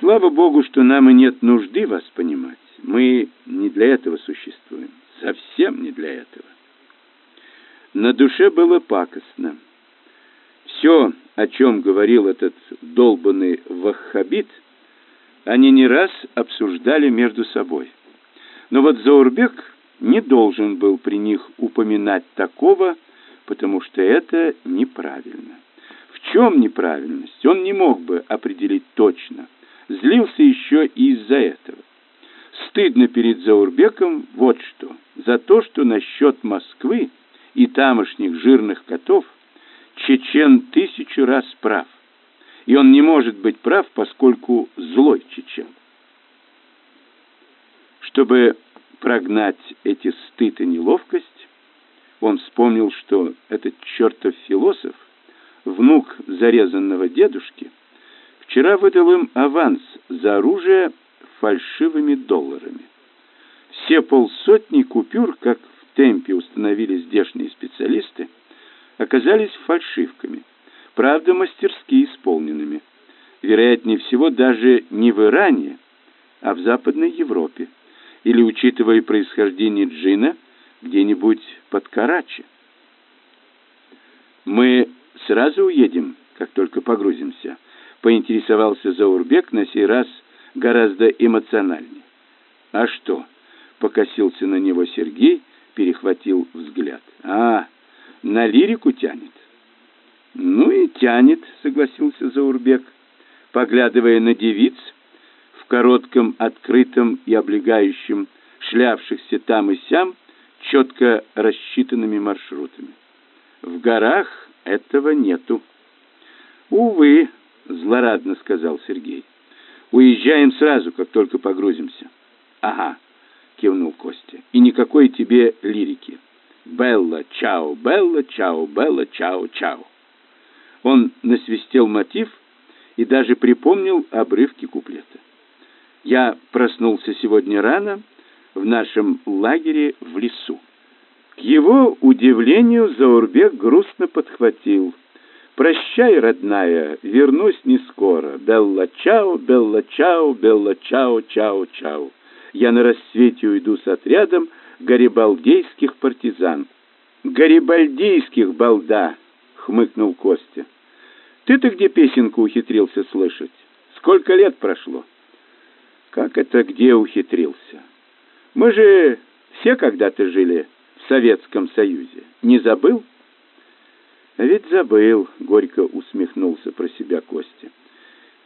Слава богу, что нам и нет нужды вас понимать. Мы не для этого существуем, совсем не для этого. На душе было пакостно. Все, о чем говорил этот долбанный ваххабит, они не раз обсуждали между собой. Но вот Заурбек не должен был при них упоминать такого, потому что это неправильно. В чем неправильность, он не мог бы определить точно. Злился еще и из-за этого. Стыдно перед Заурбеком вот что. За то, что насчет Москвы и тамошних жирных котов Чечен тысячу раз прав. И он не может быть прав, поскольку злой чечен. Чтобы прогнать эти стыд и неловкость, он вспомнил, что этот чертов философ, внук зарезанного дедушки, вчера выдал им аванс за оружие фальшивыми долларами. Все полсотни купюр, как в темпе установили здешние специалисты, оказались фальшивками, правда, мастерски исполненными. Вероятнее всего, даже не в Иране, а в Западной Европе или, учитывая происхождение джина, где-нибудь под Карачи. Мы сразу уедем, как только погрузимся, поинтересовался Заурбек на сей раз гораздо эмоциональнее. А что? покосился на него Сергей, перехватил взгляд. А, на лирику тянет. Ну и тянет, согласился Заурбек, поглядывая на девиц, в коротком, открытом и облегающем шлявшихся там и сям четко рассчитанными маршрутами. В горах этого нету. Увы, злорадно сказал Сергей. Уезжаем сразу, как только погрузимся. Ага, кивнул Костя. И никакой тебе лирики. Белла, чао, Белла, чао, Белла, чао, чао. Он насвистел мотив и даже припомнил обрывки куплета. Я проснулся сегодня рано в нашем лагере в лесу. К его удивлению Заурбек грустно подхватил. «Прощай, родная, вернусь не скоро. Белла-чао, Белла-чао, Белла-чао, чао-чао. Я на рассвете уйду с отрядом гарибальдейских партизан». «Гарибальдейских, балда!» — хмыкнул Костя. «Ты-то где песенку ухитрился слышать? Сколько лет прошло?» Как это где ухитрился? Мы же все когда-то жили в Советском Союзе. Не забыл? А ведь забыл, горько усмехнулся про себя Костя.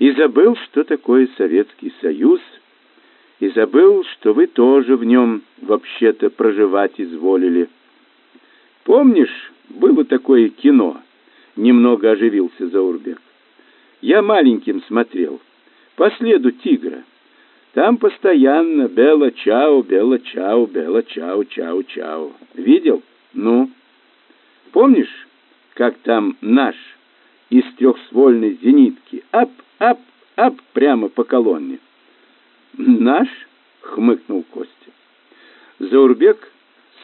И забыл, что такое Советский Союз, И забыл, что вы тоже в нем вообще-то проживать изволили. Помнишь, было такое кино? Немного оживился Заурбек. Я маленьким смотрел. По следу тигра. Там постоянно Бела-чау, Бела-чау, Бела-чау, чау-чау. Видел? Ну? Помнишь, как там наш из трехствольной зенитки ап, ап, ап прямо по колонне? Наш? хмыкнул Костя. Заурбек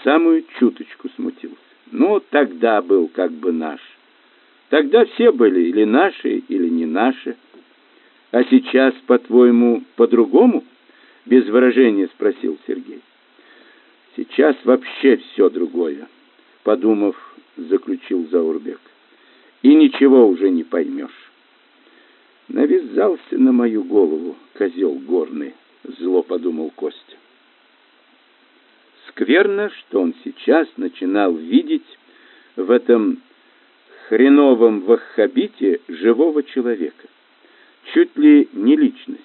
самую чуточку смутился. Ну, тогда был как бы наш. Тогда все были или наши, или не наши. А сейчас, по-твоему, по-другому? Без выражения спросил Сергей. Сейчас вообще все другое, подумав, заключил Заурбек. И ничего уже не поймешь. Навязался на мою голову козел горный, зло подумал Костя. Скверно, что он сейчас начинал видеть в этом хреновом ваххабите живого человека. Чуть ли не личность.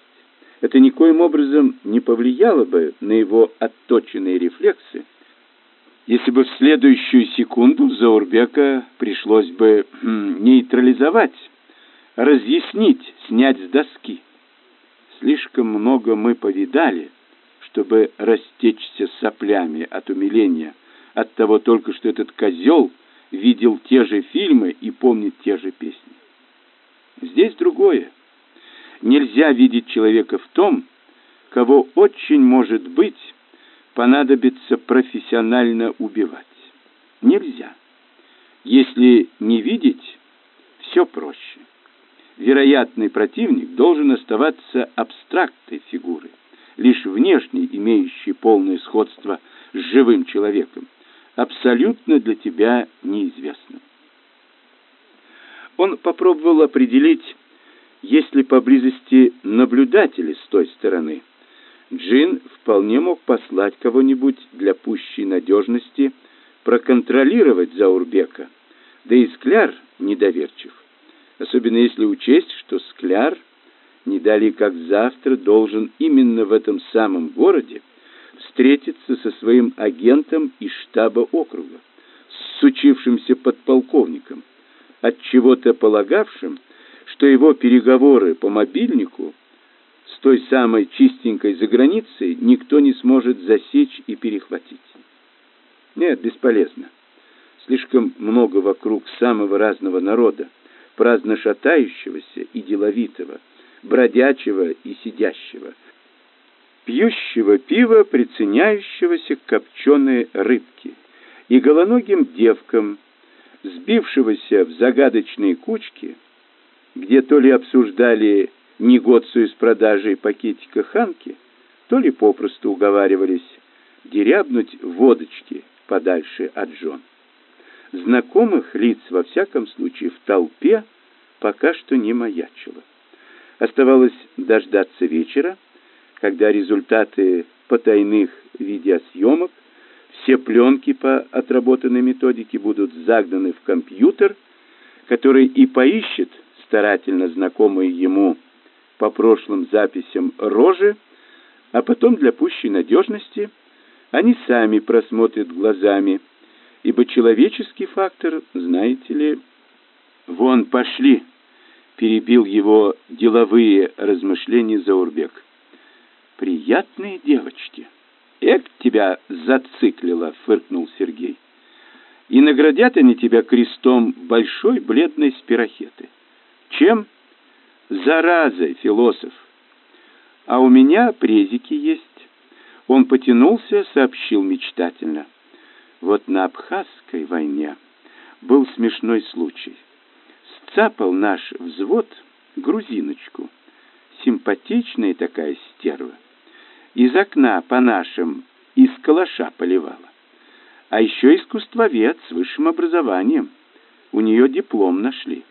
Это никоим образом не повлияло бы на его отточенные рефлексы, если бы в следующую секунду Заурбека пришлось бы хм, нейтрализовать, разъяснить, снять с доски. Слишком много мы повидали, чтобы растечься соплями от умиления, от того только, что этот козел видел те же фильмы и помнит те же песни. Здесь другое. Нельзя видеть человека в том, кого очень может быть понадобится профессионально убивать. Нельзя. Если не видеть, все проще. Вероятный противник должен оставаться абстрактной фигурой, лишь внешне имеющей полное сходство с живым человеком, абсолютно для тебя неизвестным. Он попробовал определить, есть ли поблизости наблюдатели с той стороны. Джин вполне мог послать кого-нибудь для пущей надежности проконтролировать Заурбека, да и Скляр недоверчив, особенно если учесть, что Скляр не дали как завтра должен именно в этом самом городе встретиться со своим агентом из штаба округа, с сучившимся подполковником, от чего-то полагавшим, что его переговоры по мобильнику с той самой чистенькой за границей никто не сможет засечь и перехватить. Нет, бесполезно. Слишком много вокруг самого разного народа, праздно шатающегося и деловитого, бродячего и сидящего, пьющего пива, приценяющегося к копченой рыбке, и голоногим девкам, сбившегося в загадочные кучки, где то ли обсуждали негодцию с продажей пакетика ханки, то ли попросту уговаривались дерябнуть водочки подальше от жен. Знакомых лиц, во всяком случае, в толпе пока что не маячило. Оставалось дождаться вечера, когда результаты потайных видеосъемок, все пленки по отработанной методике будут загнаны в компьютер, который и поищет старательно знакомые ему по прошлым записям рожи, а потом для пущей надежности они сами просмотрят глазами, ибо человеческий фактор, знаете ли, вон пошли, перебил его деловые размышления Заурбек. Приятные девочки. Эк тебя зациклило, фыркнул Сергей. И наградят они тебя крестом большой бледной спирохеты. Чем? Заразой, философ. А у меня презики есть. Он потянулся, сообщил мечтательно. Вот на Абхазской войне был смешной случай. Сцапал наш взвод грузиночку, симпатичная такая стерва из окна по нашим из калаша поливала. А еще искусствовед с высшим образованием. У нее диплом нашли.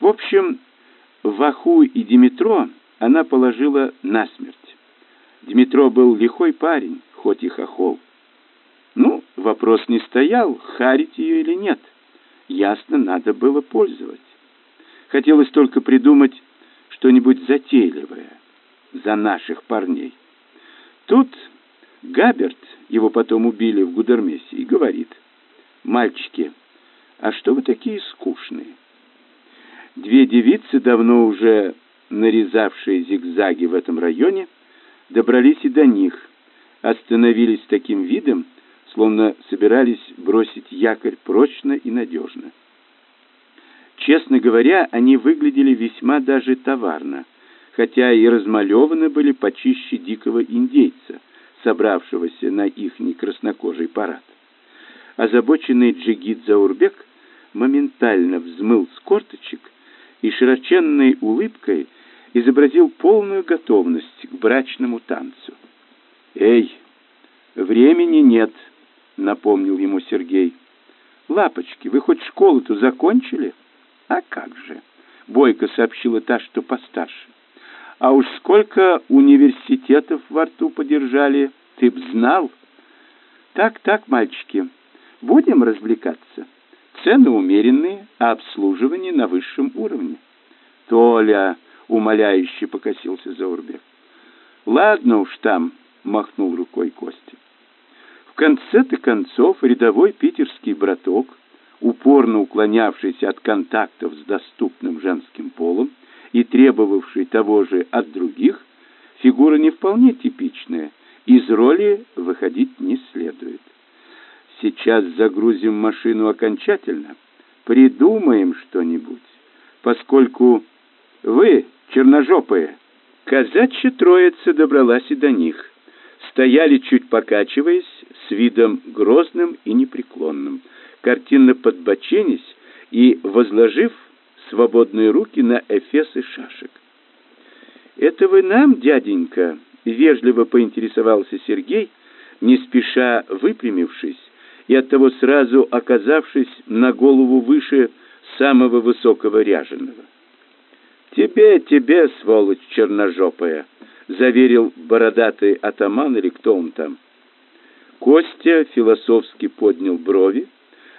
В общем, Ваху и Димитро она положила насмерть. Димитро был лихой парень, хоть и хохол. Вопрос не стоял, харить ее или нет. Ясно, надо было пользовать. Хотелось только придумать что-нибудь затейливое за наших парней. Тут Габерт, его потом убили в Гудермесе, и говорит, «Мальчики, а что вы такие скучные?» Две девицы, давно уже нарезавшие зигзаги в этом районе, добрались и до них, остановились таким видом, словно собирались бросить якорь прочно и надежно. Честно говоря, они выглядели весьма даже товарно, хотя и размалеваны были почище дикого индейца, собравшегося на ихний краснокожий парад. Озабоченный джигит Заурбек моментально взмыл с корточек и широченной улыбкой изобразил полную готовность к брачному танцу. «Эй, времени нет», — напомнил ему Сергей. «Лапочки, вы хоть школу-то закончили?» «А как же!» — бойко сообщила та, что постарше. «А уж сколько университетов во рту подержали, ты б знал!» «Так, так, мальчики, будем развлекаться. Цены умеренные, а обслуживание на высшем уровне». «Толя!» — умоляюще покосился Заурбек. «Ладно уж там!» — махнул рукой Костя. Конце-то концов рядовой питерский браток упорно уклонявшийся от контактов с доступным женским полом и требовавший того же от других, фигура не вполне типичная, из роли выходить не следует. Сейчас загрузим машину окончательно, придумаем что-нибудь, поскольку вы, черножопые, казачья троица добралась и до них, стояли чуть покачиваясь, с видом грозным и непреклонным – картинно подбоченясь и возложив свободные руки на эфесы шашек. «Это вы нам, дяденька?» — вежливо поинтересовался Сергей, не спеша выпрямившись и оттого сразу оказавшись на голову выше самого высокого ряженого. «Тебе, тебе, сволочь черножопая!» — заверил бородатый атаман или кто он там. Костя философски поднял брови,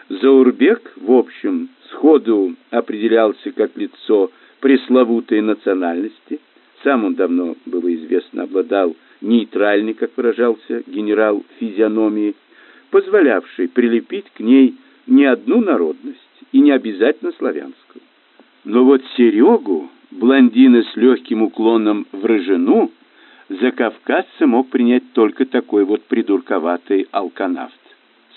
Заурбек, в общем, сходу определялся как лицо пресловутой национальности. Сам он давно, было известно, обладал нейтральной, как выражался генерал, физиономией, позволявшей прилепить к ней не одну народность и не обязательно славянскую. Но вот Серегу, блондина с легким уклоном в рыжину, за кавказца мог принять только такой вот придурковатый алканавт.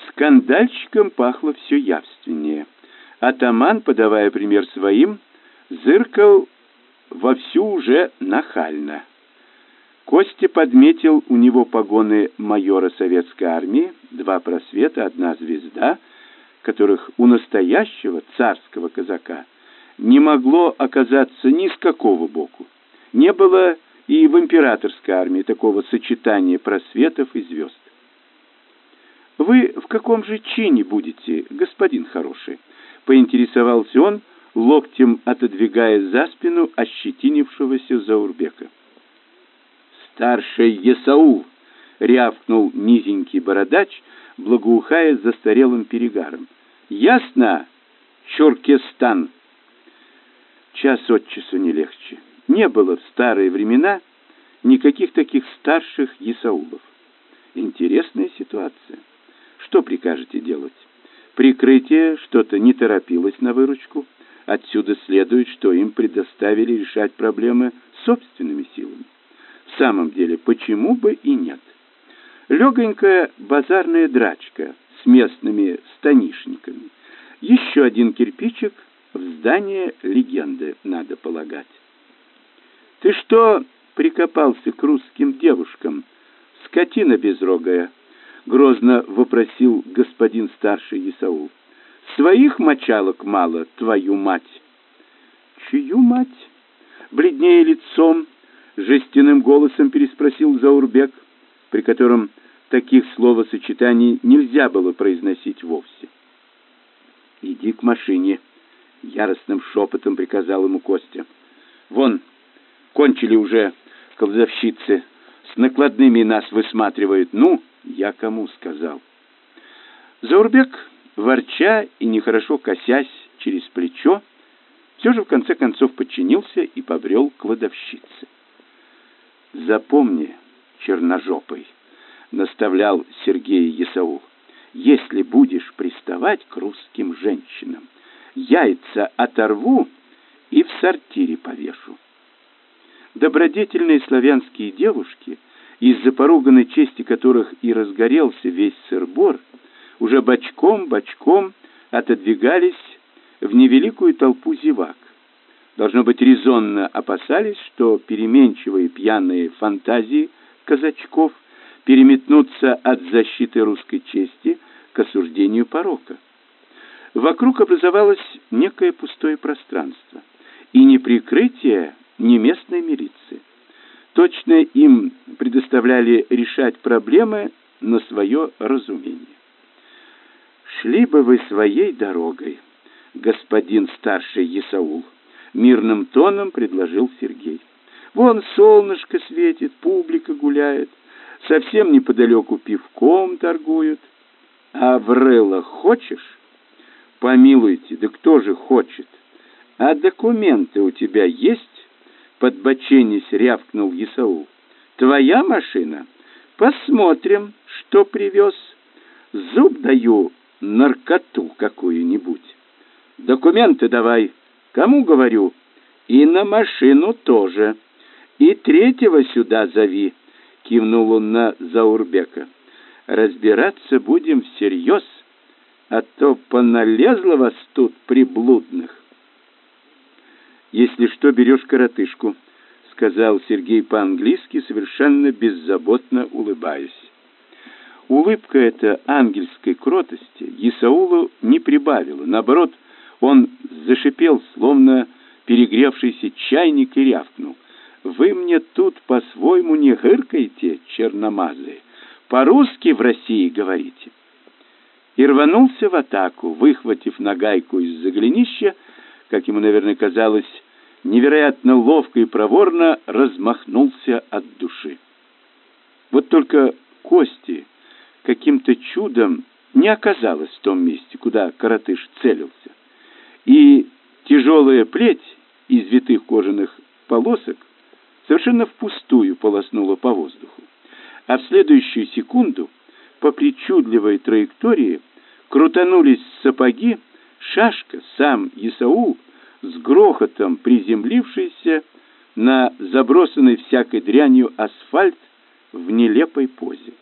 Скандальщиком пахло все явственнее. Атаман, подавая пример своим, зыркал вовсю уже нахально. Костя подметил у него погоны майора советской армии, два просвета, одна звезда, которых у настоящего царского казака не могло оказаться ни с какого боку. Не было и в императорской армии такого сочетания просветов и звезд. «Вы в каком же чине будете, господин хороший?» — поинтересовался он, локтем отодвигая за спину ощетинившегося Заурбека. «Старший Есаул!» — рявкнул низенький бородач, благоухая застарелым перегаром. «Ясно, Чуркестан!» Час от часу не легче. Не было в старые времена никаких таких старших Есаулов. Интересная ситуация. Что прикажете делать? Прикрытие что-то не торопилось на выручку. Отсюда следует, что им предоставили решать проблемы собственными силами. В самом деле, почему бы и нет? Легонькая базарная драчка с местными станишниками. Еще один кирпичик в здание легенды, надо полагать. «Ты что прикопался к русским девушкам, скотина безрогая?» — грозно вопросил господин старший Исаул. «Своих мочалок мало, твою мать!» «Чью мать?» Бледнее лицом, жестяным голосом переспросил Заурбек, при котором таких словосочетаний нельзя было произносить вовсе. «Иди к машине», — яростным шепотом приказал ему Костя. «Вон, кончили уже колдовщицы, с накладными нас высматривают. Ну!» Я кому сказал? Заурбек, ворча и нехорошо косясь через плечо, все же в конце концов подчинился и побрел к кладовщице. Запомни, черножопый, наставлял Сергей Есаул. Если будешь приставать к русским женщинам, яйца оторву и в сортире повешу. Добродетельные славянские девушки, из-за поруганной чести которых и разгорелся весь сыр-бор, уже бочком-бочком отодвигались в невеликую толпу зевак. Должно быть, резонно опасались, что переменчивые пьяные фантазии казачков переметнутся от защиты русской чести к осуждению порока. Вокруг образовалось некое пустое пространство, и ни ни местной милиции. Точно им предоставляли решать проблемы на свое разумение. «Шли бы вы своей дорогой, господин старший Есаул», — мирным тоном предложил Сергей. «Вон солнышко светит, публика гуляет, совсем неподалеку пивком торгуют. А в рыло хочешь? Помилуйте, да кто же хочет? А документы у тебя есть? Подбоченись рявкнул Исаул. Твоя машина? Посмотрим, что привез. Зуб даю наркоту какую-нибудь. Документы давай. Кому говорю? И на машину тоже. И третьего сюда зови кивнул он на Заурбека. Разбираться будем всерьез, а то поналезло вас тут приблудных. Если что, берешь коротышку, сказал Сергей по-английски, совершенно беззаботно улыбаясь. Улыбка эта ангельской кротости Исаулу не прибавила. Наоборот, он зашипел, словно перегревшийся чайник, и рявкнул. Вы мне тут по-своему не гыркаете, черномазые. По-русски в России говорите. И рванулся в атаку, выхватив нагайку из-за голенища, как ему, наверное, казалось, невероятно ловко и проворно размахнулся от души. Вот только кости каким-то чудом не оказалось в том месте, куда коротыш целился. И тяжелая плеть из витых кожаных полосок совершенно впустую полоснула по воздуху. А в следующую секунду по причудливой траектории крутанулись сапоги, шашка, сам Исаул, с грохотом приземлившийся на забросанный всякой дрянью асфальт в нелепой позе.